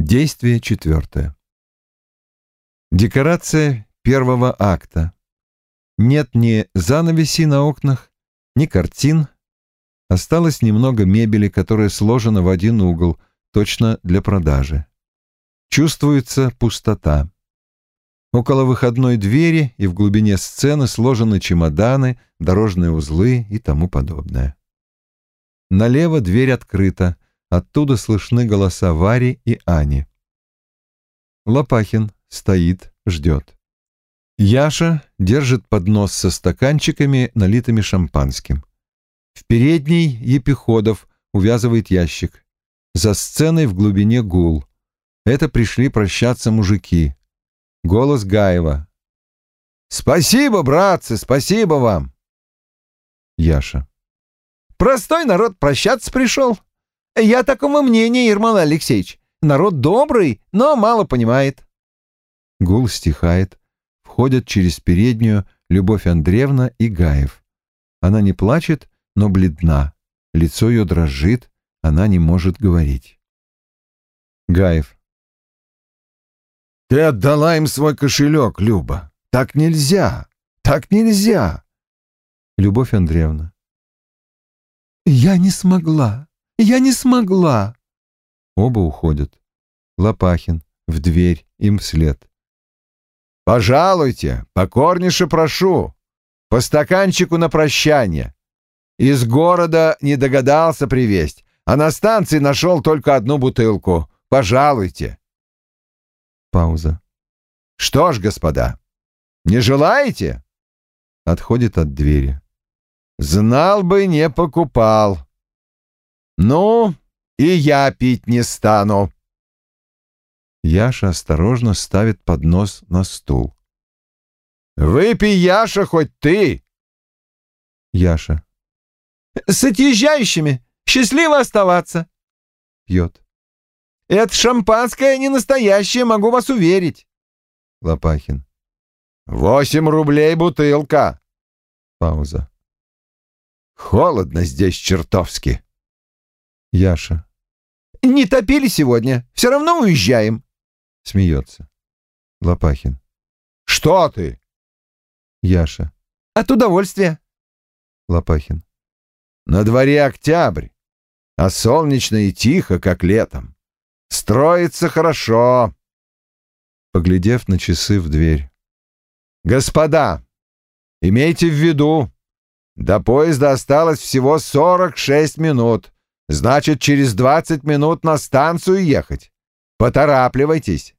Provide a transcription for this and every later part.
Действие четвертое. Декорация первого акта. Нет ни занавесей на окнах, ни картин. Осталось немного мебели, которая сложена в один угол, точно для продажи. Чувствуется пустота. Около выходной двери и в глубине сцены сложены чемоданы, дорожные узлы и тому подобное. Налево дверь открыта, оттуда слышны голоса Вари и Ани. Лопахин стоит, ждет. Яша держит поднос со стаканчиками, налитыми шампанским. В передней Епиходов увязывает ящик. За сценой в глубине гул. Это пришли прощаться мужики. Голос Гаева. «Спасибо, братцы, спасибо вам!» Яша. «Простой народ прощаться пришел. Я такого мнения, Ермол Алексеевич. Народ добрый, но мало понимает». Гул стихает. Входят через переднюю Любовь Андреевна и Гаев. Она не плачет, но бледна. Лицо ее дрожит, она не может говорить. Гаев. Ты отдала им свой кошелек, Люба. Так нельзя. Так нельзя. Любовь Андреевна. Я не смогла. Я не смогла. Оба уходят. Лопахин в дверь, им вслед. Пожалуйте, покорнейше прошу. По стаканчику на прощание. Из города не догадался привезть, а на станции нашел только одну бутылку. Пожалуйте. Пауза. «Что ж, господа, не желаете?» Отходит от двери. «Знал бы, не покупал. Ну, и я пить не стану». Яша осторожно ставит поднос на стул. «Выпей, Яша, хоть ты!» Яша. «С отъезжающими! Счастливо оставаться!» Пьет. Это шампанское не настоящее, могу вас уверить. Лопахин. Восемь рублей бутылка. Пауза. Холодно здесь чертовски. Яша. Не топили сегодня, все равно уезжаем. Смеется. Лопахин. Что ты? Яша. От удовольствия. Лопахин. На дворе октябрь, а солнечно и тихо, как летом. Строится хорошо. Поглядев на часы в дверь. Господа, имейте в виду, до поезда осталось всего 46 минут. Значит, через 20 минут на станцию ехать. Поторапливайтесь.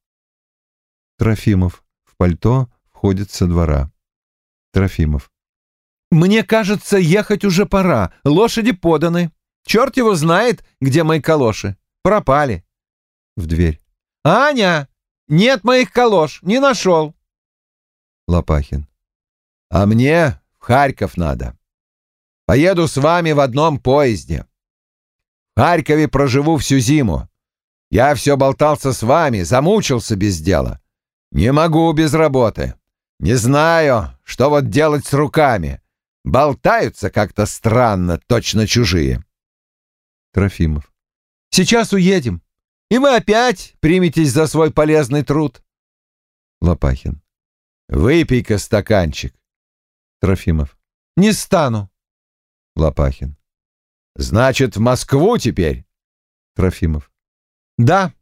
Трофимов в пальто входит со двора. Трофимов. Мне кажется, ехать уже пора. Лошади поданы. Черт его знает, где мои калоши. Пропали в дверь. «Аня! Нет моих колош! Не нашел!» Лопахин. «А мне в Харьков надо. Поеду с вами в одном поезде. Харькове проживу всю зиму. Я все болтался с вами, замучился без дела. Не могу без работы. Не знаю, что вот делать с руками. Болтаются как-то странно, точно чужие». Трофимов. «Сейчас уедем и вы опять приметесь за свой полезный труд. Лопахин. Выпей-ка стаканчик. Трофимов. Не стану. Лопахин. Значит, в Москву теперь? Трофимов. Да.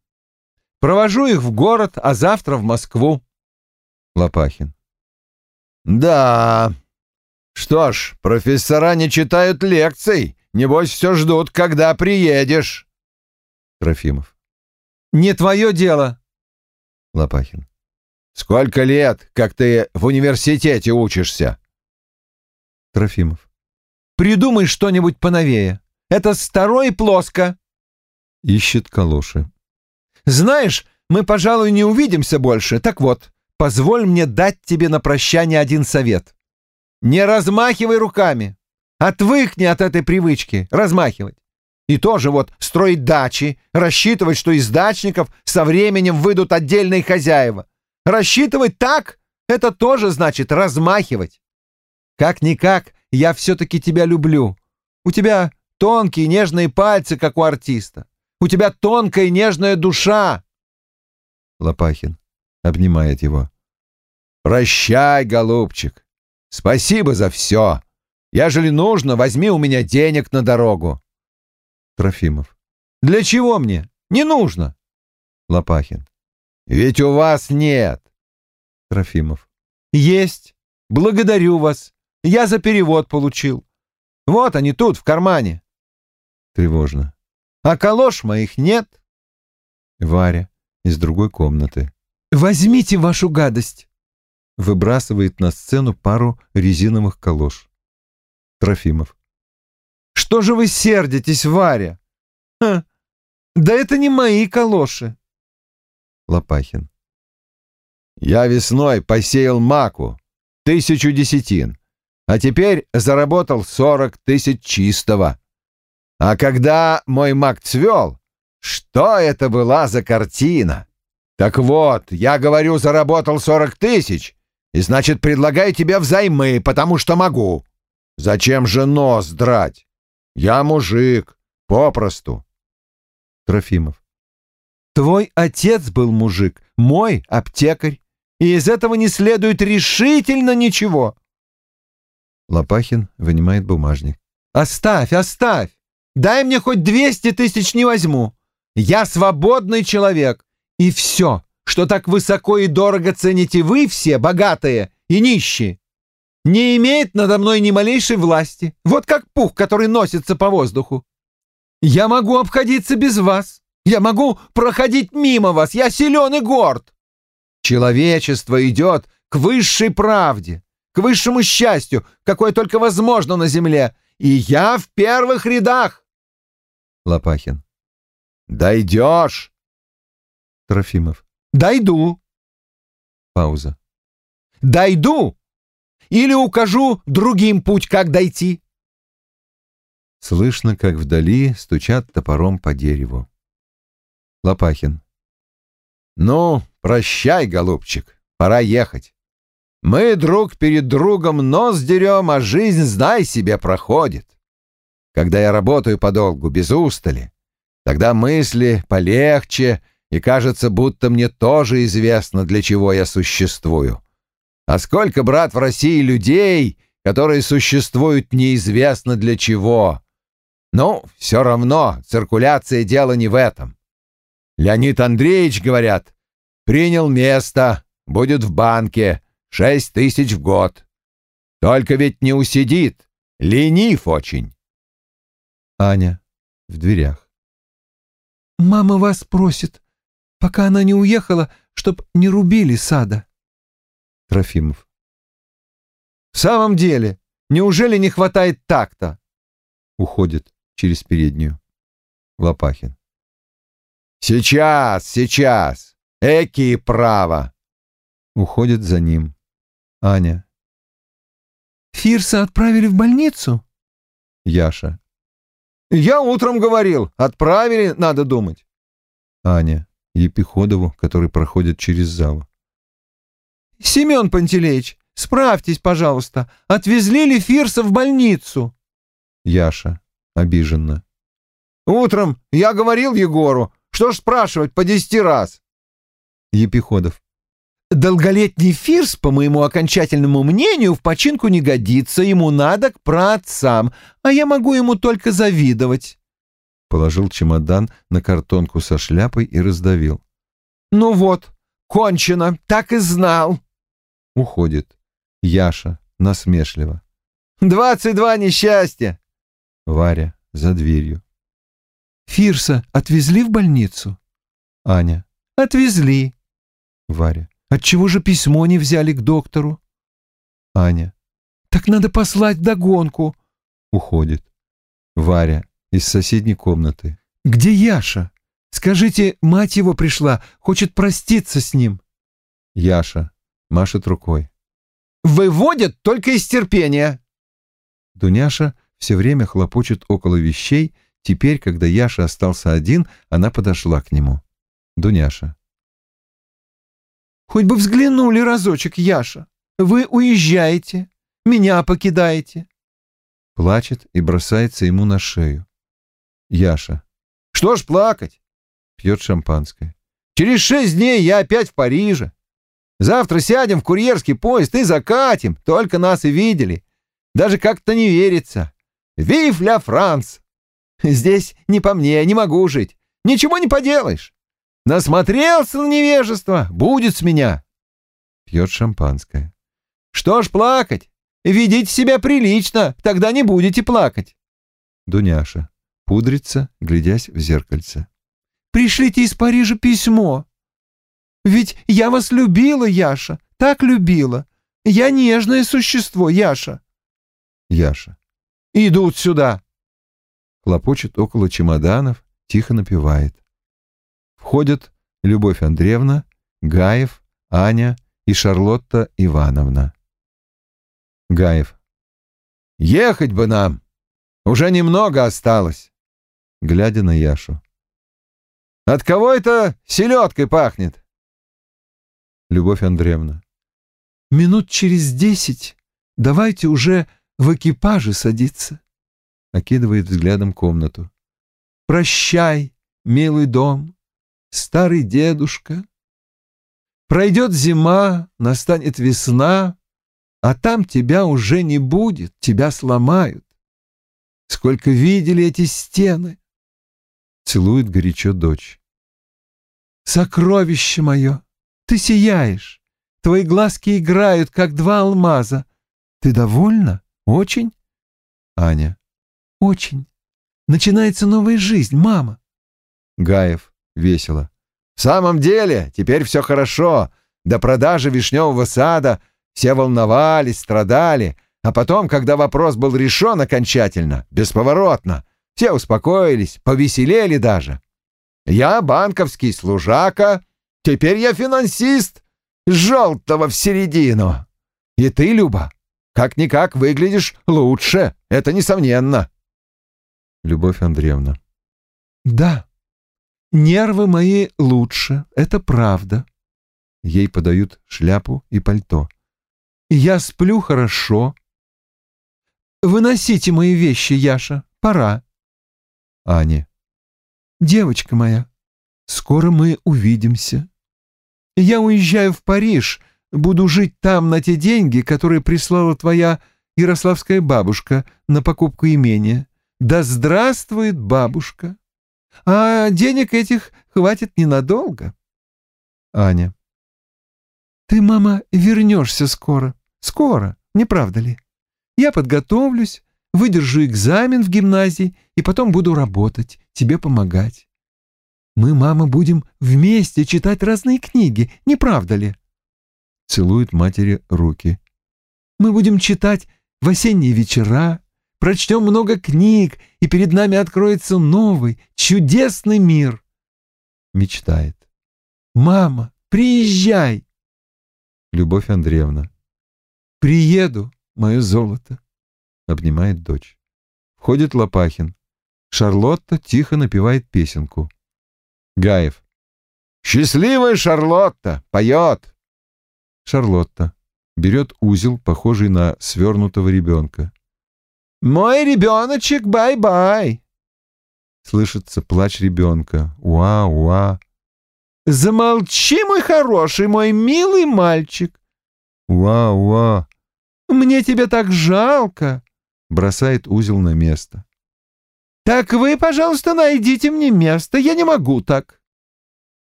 Провожу их в город, а завтра в Москву. Лопахин. Да. Что ж, профессора не читают лекций. Небось, все ждут, когда приедешь. Трофимов. Не твое дело. Лопахин. Сколько лет, как ты в университете учишься? Трофимов. Придумай что-нибудь поновее. Это старо и плоско. Ищет калоши. Знаешь, мы, пожалуй, не увидимся больше. Так вот, позволь мне дать тебе на прощание один совет. Не размахивай руками. Отвыкни от этой привычки размахивать. И тоже вот строить дачи, рассчитывать, что из дачников со временем выйдут отдельные хозяева. Рассчитывать так — это тоже значит размахивать. Как-никак, я все-таки тебя люблю. У тебя тонкие нежные пальцы, как у артиста. У тебя тонкая нежная душа. Лопахин обнимает его. «Прощай, голубчик. Спасибо за все. Ежели нужно, возьми у меня денег на дорогу». Трофимов. «Для чего мне? Не нужно». Лопахин. «Ведь у вас нет». Трофимов. «Есть. Благодарю вас. Я за перевод получил. Вот они тут, в кармане». Тревожно. «А калош моих нет». Варя из другой комнаты. «Возьмите вашу гадость!» Выбрасывает на сцену пару резиновых калош. Трофимов. «Что же вы сердитесь, Варя? Ха, да это не мои калоши!» Лопахин. «Я весной посеял маку, тысячу десятин, а теперь заработал сорок тысяч чистого. А когда мой мак цвел, что это была за картина? Так вот, я говорю, заработал сорок тысяч, и значит, предлагаю тебе взаймы, потому что могу. Зачем же нос драть? Я мужик, попросту. Трофимов. Твой отец был мужик, мой — аптекарь, и из этого не следует решительно ничего. Лопахин вынимает бумажник. Оставь, оставь. Дай мне хоть двести тысяч не возьму. Я свободный человек. И все, что так высоко и дорого цените вы все, богатые и нищие, не имеет надо мной ни малейшей власти. Вот как пух, который носится по воздуху. Я могу обходиться без вас. Я могу проходить мимо вас. Я силен и горд. Человечество идет к высшей правде, к высшему счастью, какое только возможно на земле. И я в первых рядах. Лопахин. Дойдешь. Трофимов. Дойду. Пауза. Дойду. Или укажу другим путь, как дойти. Слышно, как вдали стучат топором по дереву. Лопахин. Ну, прощай, голубчик, пора ехать. Мы друг перед другом нос дерем, а жизнь, знай себе, проходит. Когда я работаю подолгу, без устали, тогда мысли полегче, и кажется, будто мне тоже известно, для чего я существую. А сколько, брат, в России людей, которые существуют неизвестно для чего. Ну, все равно, циркуляция дело не в этом. Леонид Андреевич, говорят, принял место, будет в банке, шесть тысяч в год. Только ведь не усидит, ленив очень. Аня в дверях. «Мама вас просит, пока она не уехала, чтоб не рубили сада». Трофимов. «В самом деле, неужели не хватает такта?» Уходит через переднюю. Лопахин. «Сейчас, сейчас! Эки право!» Уходит за ним. Аня. «Фирса отправили в больницу?» Яша. «Я утром говорил, отправили, надо думать». Аня. Епиходову, который проходит через зал. «Семен Пантелеич, справьтесь, пожалуйста, отвезли ли Фирса в больницу?» Яша. Обиженно. «Утром я говорил Егору, что ж спрашивать по десяти раз?» Епиходов. «Долголетний Фирс, по моему окончательному мнению, в починку не годится, ему надо к праотцам, а я могу ему только завидовать». Положил чемодан на картонку со шляпой и раздавил. «Ну вот, кончено, так и знал». Уходит. Яша насмешливо. «Двадцать два несчастья!» Варя за дверью. «Фирса отвезли в больницу?» Аня. «Отвезли». Варя. «Отчего же письмо не взяли к доктору?» Аня. «Так надо послать догонку». Уходит. Варя из соседней комнаты. «Где Яша? Скажите, мать его пришла, хочет проститься с ним». Яша машет рукой. «Выводят только из терпения». Дуняша все время хлопочет около вещей. Теперь, когда Яша остался один, она подошла к нему. Дуняша. «Хоть бы взглянули разочек, Яша. Вы уезжаете, меня покидаете». Плачет и бросается ему на шею. Яша. «Что ж плакать?» Пьет шампанское. Через шесть дней я опять в Париже. Завтра сядем в курьерский поезд и закатим. Только нас и видели. Даже как-то не верится. Вив ля Франс! Здесь не по мне, не могу жить. Ничего не поделаешь. Насмотрелся на невежество, будет с меня. Пьет шампанское. Что ж плакать? Ведите себя прилично, тогда не будете плакать. Дуняша пудрится, глядясь в зеркальце. Пришлите из Парижа письмо. Ведь я вас любила, Яша, так любила. Я нежное существо, Яша. Яша. Идут сюда. Хлопочет около чемоданов, тихо напевает. Входят Любовь Андреевна, Гаев, Аня и Шарлотта Ивановна. Гаев. Ехать бы нам. Уже немного осталось. Глядя на Яшу. От кого это селедкой пахнет? Любовь Андреевна. Минут через десять давайте уже в экипаже садиться. Окидывает взглядом комнату. Прощай, милый дом, старый дедушка. Пройдет зима, настанет весна, а там тебя уже не будет, тебя сломают. Сколько видели эти стены! Целует горячо дочь. Сокровище мое, ты сияешь, твои глазки играют, как два алмаза. Ты довольна? Очень? Аня. Очень. Начинается новая жизнь, мама. Гаев. Весело. В самом деле, теперь все хорошо. До продажи вишневого сада все волновались, страдали. А потом, когда вопрос был решен окончательно, бесповоротно, все успокоились, повеселели даже. Я банковский служака, теперь я финансист, желтого в середину. И ты, Люба, как-никак выглядишь лучше, это несомненно. Любовь Андреевна. Да, нервы мои лучше, это правда. Ей подают шляпу и пальто. Я сплю хорошо. Выносите мои вещи, Яша, пора. Аня. Девочка моя, скоро мы увидимся. Я уезжаю в Париж, буду жить там на те деньги, которые прислала твоя ярославская бабушка на покупку имения. Да здравствует бабушка! А денег этих хватит ненадолго. Аня. Ты, мама, вернешься скоро. Скоро, не правда ли? Я подготовлюсь, выдержу экзамен в гимназии и потом буду работать, тебе помогать. Мы, мама, будем вместе читать разные книги, не правда ли? Целует матери руки. Мы будем читать в осенние вечера, прочтем много книг, и перед нами откроется новый, чудесный мир. Мечтает. Мама, приезжай. Любовь Андреевна. Приеду, мое золото. Обнимает дочь. Входит Лопахин. Шарлотта тихо напевает песенку. Гаев. «Счастливая Шарлотта! Поет!» Шарлотта берет узел, похожий на свернутого ребенка. «Мой ребеночек, бай-бай!» Слышится плач ребенка. Уа-уа. «Замолчи, мой хороший, мой милый мальчик!» Уа-уа. «Мне тебя так жалко!» Бросает узел на место. «Так вы, пожалуйста, найдите мне место, я не могу так!»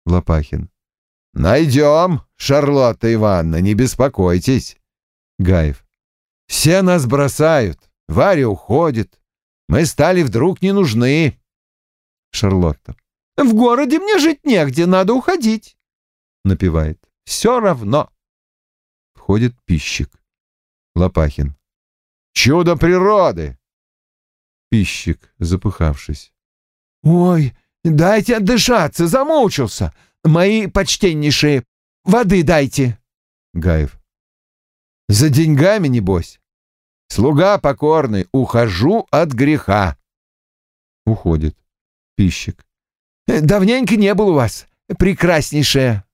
Лопахин. «Найдем, Шарлотта Ивановна, не беспокойтесь!» Гаев. «Все нас бросают, Варя уходит. Мы стали вдруг не нужны!» Шарлотта. В городе мне жить негде, надо уходить. Напевает. Все равно. Входит пищик. Лопахин. Чудо природы. Пищик, запыхавшись. Ой, дайте отдышаться, замучился. Мои почтеннейшие, воды дайте. Гаев. За деньгами, небось. Слуга покорный, ухожу от греха. Уходит. Пищик. Давненько не был у вас, прекраснейшая.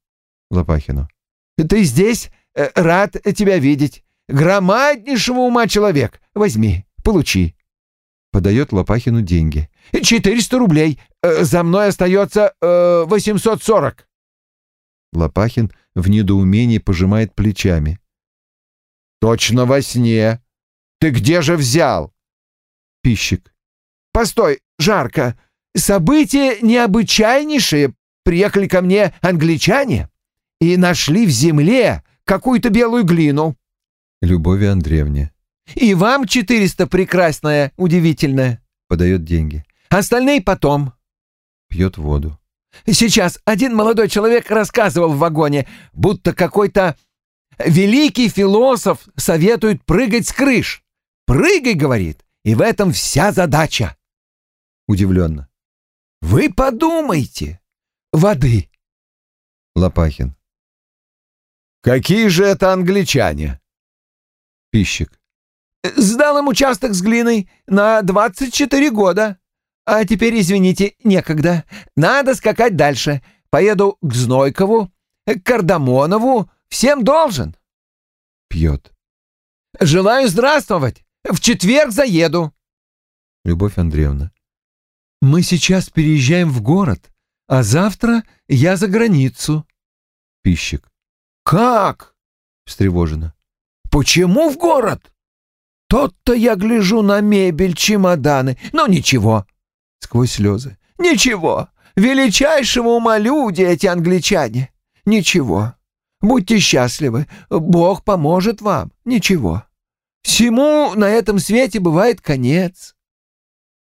Лопахину. Ты здесь? Рад тебя видеть. Громаднейшего ума человек. Возьми, получи. Подает Лопахину деньги. Четыреста рублей. За мной остается восемьсот сорок. Лопахин в недоумении пожимает плечами. Точно во сне. Ты где же взял? Пищик. Постой, жарко. События необычайнейшие. Приехали ко мне англичане и нашли в земле какую-то белую глину. Любови Андреевне. И вам четыреста прекрасная, удивительная. Подает деньги. Остальные потом. Пьет воду. Сейчас один молодой человек рассказывал в вагоне, будто какой-то великий философ советует прыгать с крыш. «Прыгай», — говорит, — «и в этом вся задача». Удивленно. «Вы подумайте. Воды». Лопахин. Какие же это англичане? Пищик. Сдал им участок с глиной на 24 года. А теперь, извините, некогда. Надо скакать дальше. Поеду к Знойкову, к Кардамонову. Всем должен. Пьет. Желаю здравствовать. В четверг заеду. Любовь Андреевна. Мы сейчас переезжаем в город, а завтра я за границу. Пищик. Как? Встревожена. Почему в город? Тот-то я гляжу на мебель, чемоданы. Но ничего. Сквозь слезы. Ничего. Величайшего ума люди эти англичане. Ничего. Будьте счастливы. Бог поможет вам. Ничего. Всему на этом свете бывает конец.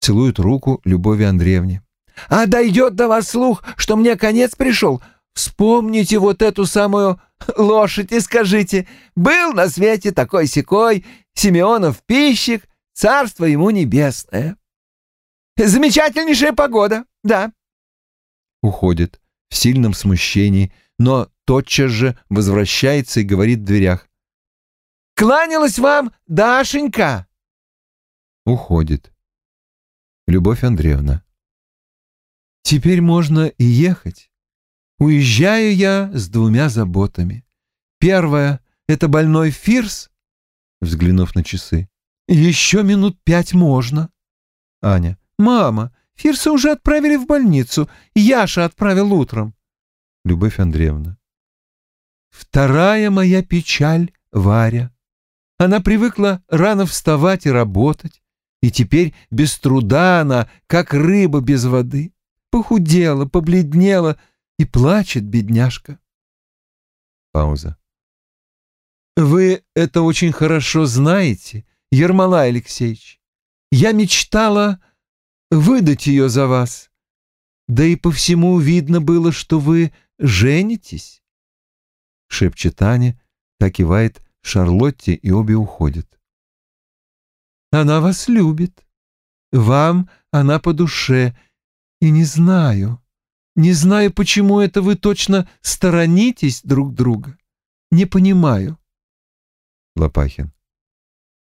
Целует руку Любови Андреевне. А дойдет до вас слух, что мне конец пришел. Вспомните вот эту самую лошадь и скажите, был на свете такой-сякой Симеонов пищик, царство ему небесное. Замечательнейшая погода, да. Уходит в сильном смущении, но тотчас же возвращается и говорит в дверях. Кланялась вам Дашенька. Уходит. Любовь Андреевна. Теперь можно и ехать. Уезжаю я с двумя заботами. Первая — это больной Фирс, взглянув на часы. Еще минут пять можно. Аня. Мама, Фирса уже отправили в больницу. Яша отправил утром. Любовь Андреевна. Вторая моя печаль — Варя. Она привыкла рано вставать и работать, и теперь без труда она, как рыба без воды. Похудела, побледнела — и плачет бедняжка. Пауза. Вы это очень хорошо знаете, Ермолай Алексеевич. Я мечтала выдать ее за вас. Да и по всему видно было, что вы женитесь. Шепчет Таня, так кивает Шарлотте, и обе уходят. Она вас любит. Вам она по душе, и не знаю. Не знаю, почему это вы точно сторонитесь друг друга. Не понимаю. Лопахин.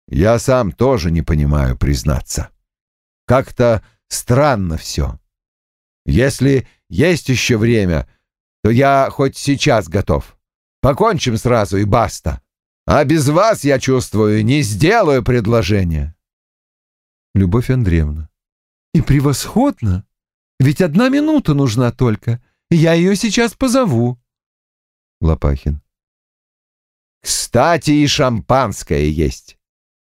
Я сам тоже не понимаю, признаться. Как-то странно все. Если есть еще время, то я хоть сейчас готов. Покончим сразу и баста. А без вас, я чувствую, не сделаю предложение. Любовь Андреевна. И превосходно. Ведь одна минута нужна только. Я ее сейчас позову. Лопахин. Кстати, и шампанское есть.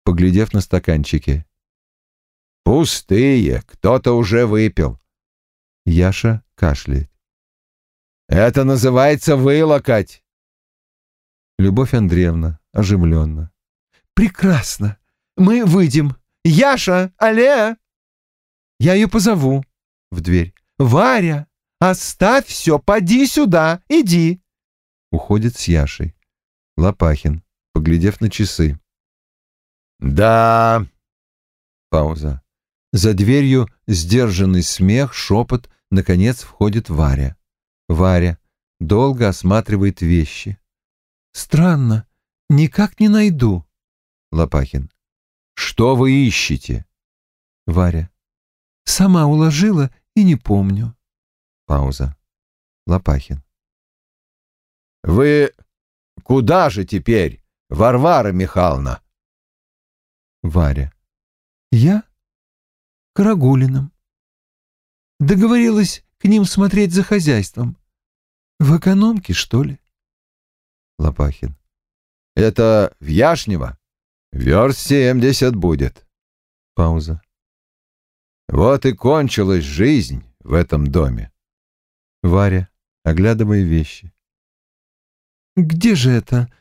Поглядев на стаканчики. Пустые, кто-то уже выпил. Яша кашляет. Это называется вылокать. Любовь Андреевна оживленно. Прекрасно. Мы выйдем. Яша, алле! Я ее позову в дверь. «Варя, оставь все, поди сюда, иди!» Уходит с Яшей. Лопахин, поглядев на часы. «Да...» Пауза. За дверью сдержанный смех, шепот. Наконец входит Варя. Варя долго осматривает вещи. «Странно, никак не найду». Лопахин. «Что вы ищете?» Варя. «Сама уложила и не помню. Пауза. Лопахин. Вы куда же теперь, Варвара Михайловна? Варя. Я? К Рагулиным. Договорилась к ним смотреть за хозяйством. В экономке, что ли? Лопахин. Это в Яшнево? Верст семьдесят будет. Пауза. Вот и кончилась жизнь в этом доме. Варя, оглядывая вещи. Где же это?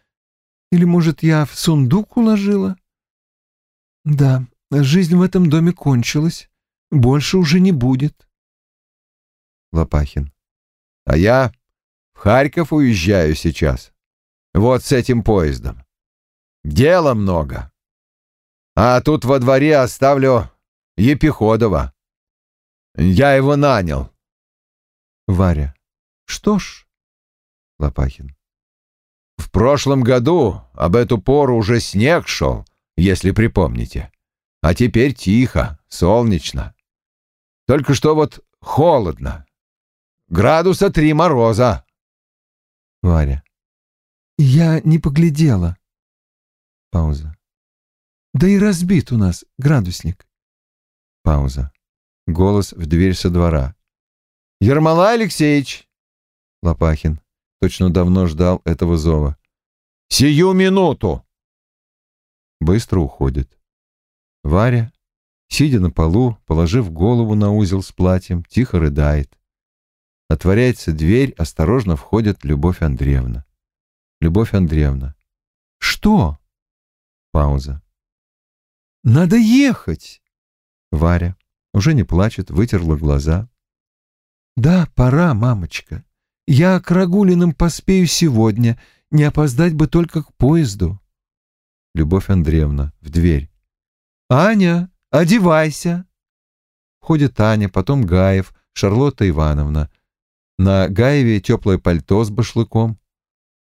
Или, может, я в сундук уложила? Да, жизнь в этом доме кончилась. Больше уже не будет. Лопахин. А я в Харьков уезжаю сейчас. Вот с этим поездом. Дела много. А тут во дворе оставлю Епиходова. Я его нанял. Варя. Что ж. Лопахин. В прошлом году об эту пору уже снег шел, если припомните. А теперь тихо, солнечно. Только что вот холодно. Градуса три мороза. Варя. Я не поглядела. Пауза. Да и разбит у нас градусник. Пауза. Голос в дверь со двора. Ермолай Алексеевич. Лопахин. Точно давно ждал этого зова. Сию минуту. Быстро уходит. Варя, сидя на полу, положив голову на узел с платьем, тихо рыдает. Отворяется дверь, осторожно входит Любовь Андреевна. Любовь Андреевна. Что? Пауза. Надо ехать. Варя уже не плачет, вытерла глаза. Да, пора, мамочка. Я к Рагулиным поспею сегодня, не опоздать бы только к поезду. Любовь Андреевна в дверь. Аня, одевайся. Входит Аня, потом Гаев, Шарлотта Ивановна. На Гаеве теплое пальто с башлыком.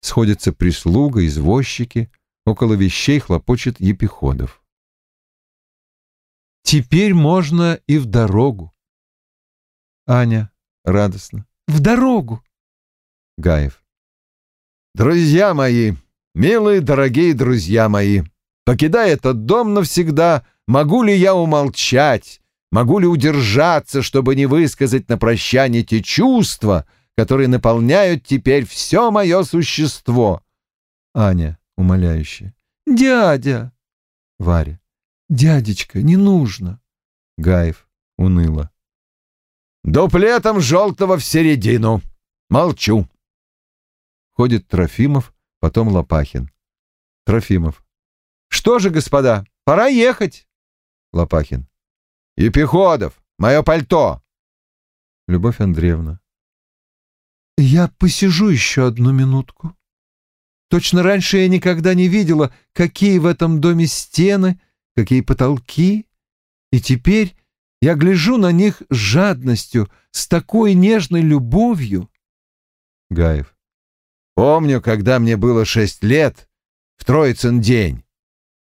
Сходится прислуга, извозчики. Около вещей хлопочет Епиходов. Теперь можно и в дорогу. Аня радостно. В дорогу. Гаев. Друзья мои, милые, дорогие друзья мои, покидая этот дом навсегда, могу ли я умолчать, могу ли удержаться, чтобы не высказать на прощание те чувства, которые наполняют теперь все мое существо? Аня, умоляюще. Дядя. Варя. Дядечка, не нужно. Гаев, уныло. Дуплетом желтого в середину. Молчу. Ходит Трофимов, потом Лопахин. Трофимов. Что же, господа, пора ехать. Лопахин. Епиходов, мое пальто. Любовь Андреевна. Я посижу еще одну минутку. Точно раньше я никогда не видела, какие в этом доме стены, какие потолки. И теперь я гляжу на них с жадностью, с такой нежной любовью. Гаев. Помню, когда мне было шесть лет, в Троицын день.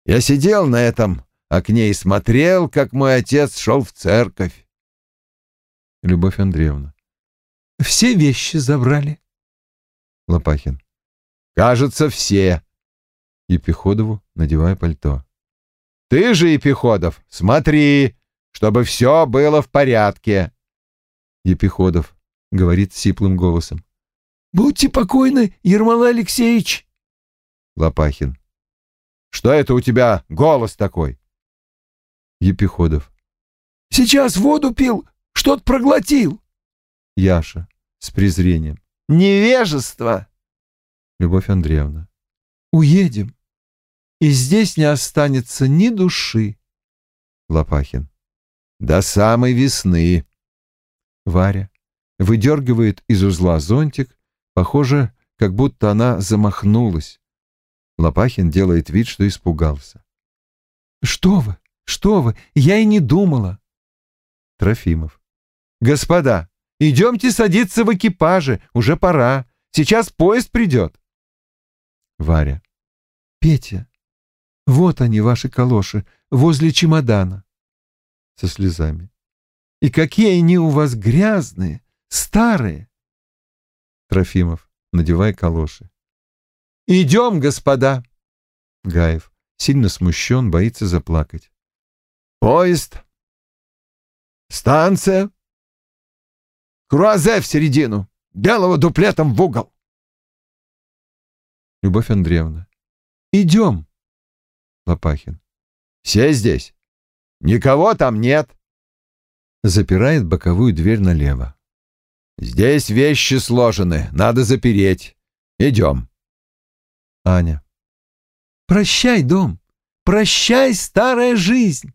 Я сидел на этом окне и смотрел, как мой отец шел в церковь. Любовь Андреевна. Все вещи забрали. Лопахин. Кажется, все. Епиходову, надевая пальто. Ты же, Епиходов, смотри, чтобы все было в порядке. Епиходов говорит сиплым голосом. Будьте покойны, Ермолай Алексеевич. Лопахин. Что это у тебя голос такой? Епиходов. Сейчас воду пил, что-то проглотил. Яша с презрением. Невежество. Любовь Андреевна. Уедем, и здесь не останется ни души. Лопахин. До самой весны. Варя выдергивает из узла зонтик, похоже, как будто она замахнулась. Лопахин делает вид, что испугался. Что вы, что вы, я и не думала. Трофимов. Господа, идемте садиться в экипаже, уже пора. Сейчас поезд придет. Варя. Петя, вот они, ваши калоши, возле чемодана. Со слезами. И какие они у вас грязные, старые. Трофимов, надевая калоши. Идем, господа. Гаев, сильно смущен, боится заплакать. Поезд. Станция. Круазе в середину. белого дуплетом в угол. Любовь Андреевна. Идем. Лопахин. Все здесь. Никого там нет. Запирает боковую дверь налево. Здесь вещи сложены, надо запереть. Идем. Аня. Прощай, дом. Прощай, старая жизнь.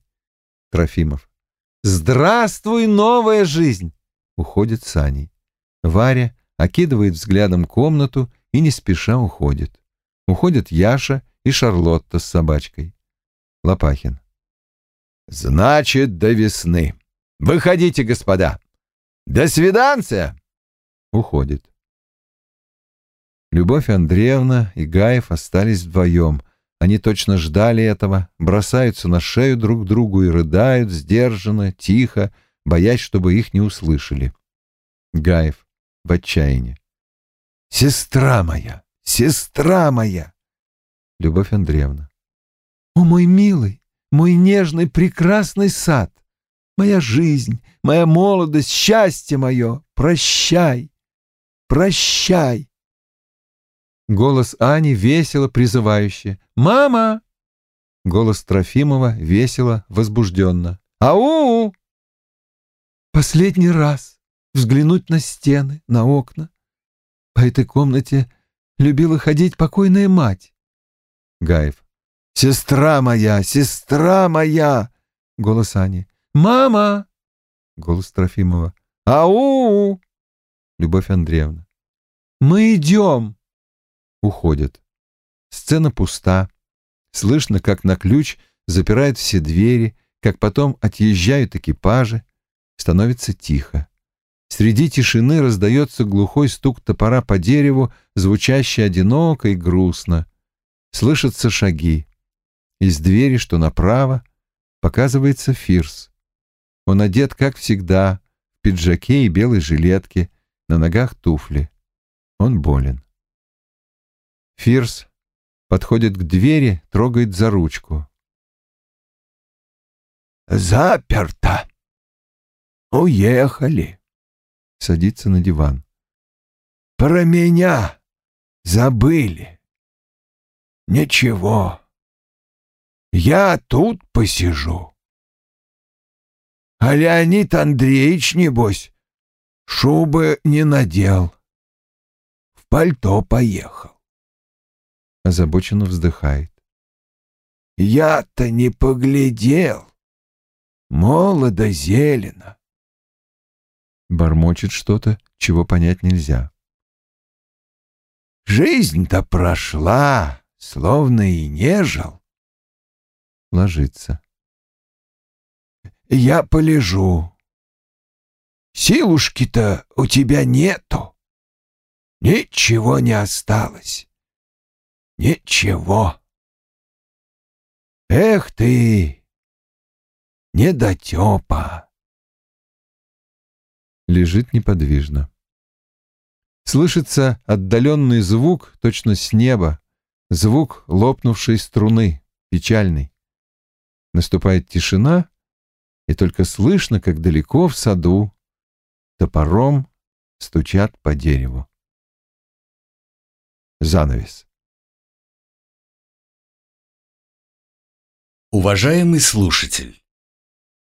Трофимов. Здравствуй, новая жизнь. Уходит с Аней. Варя окидывает взглядом комнату и не спеша уходит. Уходят Яша и Шарлотта с собачкой. Лопахин. Значит, до весны. Выходите, господа. До свиданция. Уходит. Любовь Андреевна и Гаев остались вдвоем. Они точно ждали этого, бросаются на шею друг другу и рыдают, сдержанно, тихо, боясь, чтобы их не услышали. Гаев в отчаянии. «Сестра моя! Сестра моя!» Любовь Андреевна. «О, мой милый, мой нежный, прекрасный сад! Моя жизнь, моя молодость, счастье мое! Прощай! Прощай!» Голос Ани весело призывающе. «Мама!» Голос Трофимова весело, возбужденно. «Ау!» «Последний раз взглянуть на стены, на окна. По этой комнате любила ходить покойная мать». Гаев. «Сестра моя, сестра моя!» Голос Ани. «Мама!» Голос Трофимова. «Ау!» Любовь Андреевна. «Мы идем!» Уходят. Сцена пуста. Слышно, как на ключ запирают все двери, как потом отъезжают экипажи. Становится тихо. Среди тишины раздается глухой стук топора по дереву, звучащий одиноко и грустно. Слышатся шаги. Из двери, что направо, показывается Фирс. Он одет, как всегда, в пиджаке и белой жилетке, на ногах туфли. Он болен. Фирс подходит к двери, трогает за ручку. «Заперто! Уехали!» Садится на диван. «Про меня забыли. Ничего, я тут посижу. А Леонид Андреевич, небось, шубы не надел. В пальто поехал озабоченно вздыхает. «Я-то не поглядел. Молодо зелено». Бормочет что-то, чего понять нельзя. «Жизнь-то прошла, словно и не жил». Ложится. «Я полежу. Силушки-то у тебя нету. Ничего не осталось. Ничего. Эх ты, недотепа. Лежит неподвижно. Слышится отдаленный звук, точно с неба, звук лопнувшей струны, печальный. Наступает тишина, и только слышно, как далеко в саду топором стучат по дереву. Занавес. Уважаемый слушатель,